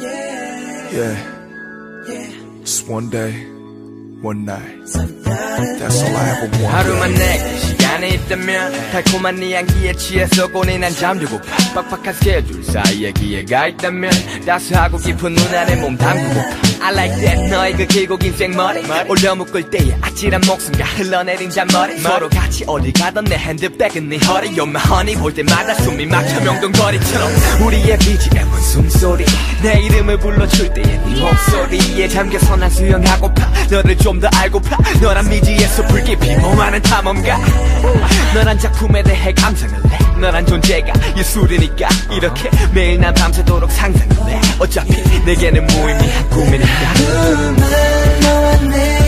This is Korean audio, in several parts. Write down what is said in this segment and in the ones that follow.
Yeah. Just one day, one night. That's all I ever want. 하루만 내게 시간이 있다면 달콤한 네 향기에 취해서 꼬리 난 잠들고파 빡빡한 스케줄 사이에 기회가 있다면 따스하고 깊은 눈 안에 몸 담그고파 I like that. 너의 그 길고 긴 생머리. 올려 묶을 때의 아찔한 목숨과 흘러내린 잔머리. 서로 같이 어디 가던 내 핸드백은 네 허리. You're my honey. 볼 때마다 숨이 막혀 명동거리처럼. 우리의 BGM은 숨소리. 내 이름을 불러줄 때의 네 목소리에 잠겨서 난 수영하고파. 너를 좀 더 알고파. 너란 미지에서 불깊이 몸하는 탐험가. 너란 작품에 대해 감상을 해 너란 존재가 예술이니까 이렇게 매일 난 밤새도록 상상을 해 어차피 내게는 무의미한 꿈이니까. 그만 너와 내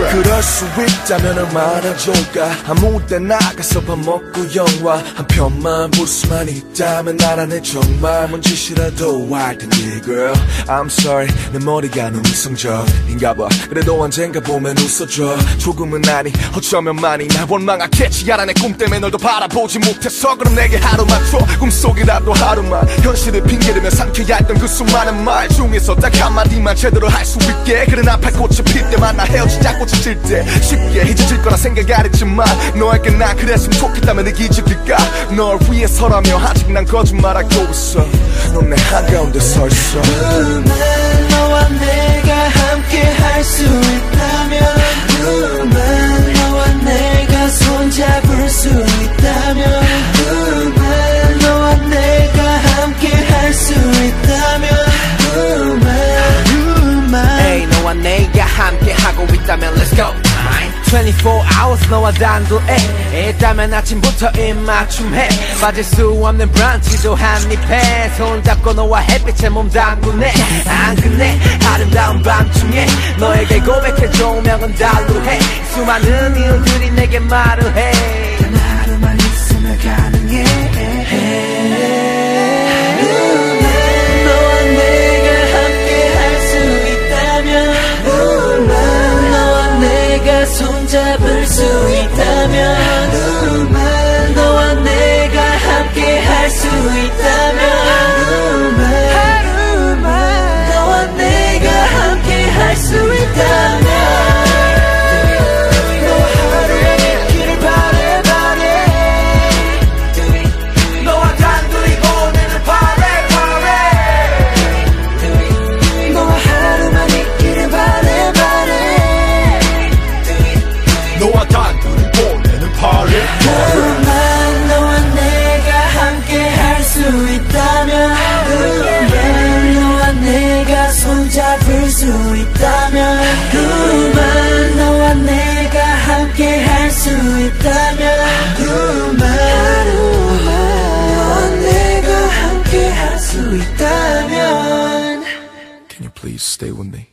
파래 그럴 수 있다면 얼마나 좋을까? 아무 때 나 가서 밥 먹고 영화 한 편만 볼 수만 있다면 나라네 정말 뭔 짓이라도 할 텐데 girl. I'm sorry 내 머리가 너무 이성적인가 봐. 그래도 언젠가 보면 웃어줘. 조금은 아니 어쩌면 많이 날 원망하겠지. 내꿈 때문에 널더 바라보지 못해서 그럼 내게 하루만 줘. 꿈속이라도 하루만. 현실을 핑계대며 상쾌했던 그 수많은 말 중에서 딱 한마디만 제대로 할 수 있게. 그래 나팔 꽃이 필 때만 나 헤어지자 꽃이 질 때 쉽게 잊어질 거라 생각 안 했지만 너에게 나 그랬으면 좋겠다면 내 기적일까? 널 위해서라며 아직 난 거짓말하고 있어. 넌 내 한가운데 서 있어. 너와 내가 함께 할 수 있다 있다면 let's go. 24 hours 너와 단둘에 있다면 아침부터 입맞춤해. 빠질 수 없는 브런치도 한입해. 손잡고 너와 햇빛에 몸 담그네. 안 끝내 아름다운 밤중에 너에게 고백해 조명은 달루해. 수많은 이유들이 내게 말을 해. 하루만 있으면 가능해 손잡을 수 있다면 그만 너와 내가 함께 할 수 있다면 수 있다면 그만 너와 내가 함께 할 수 있다면 Can you please stay with me?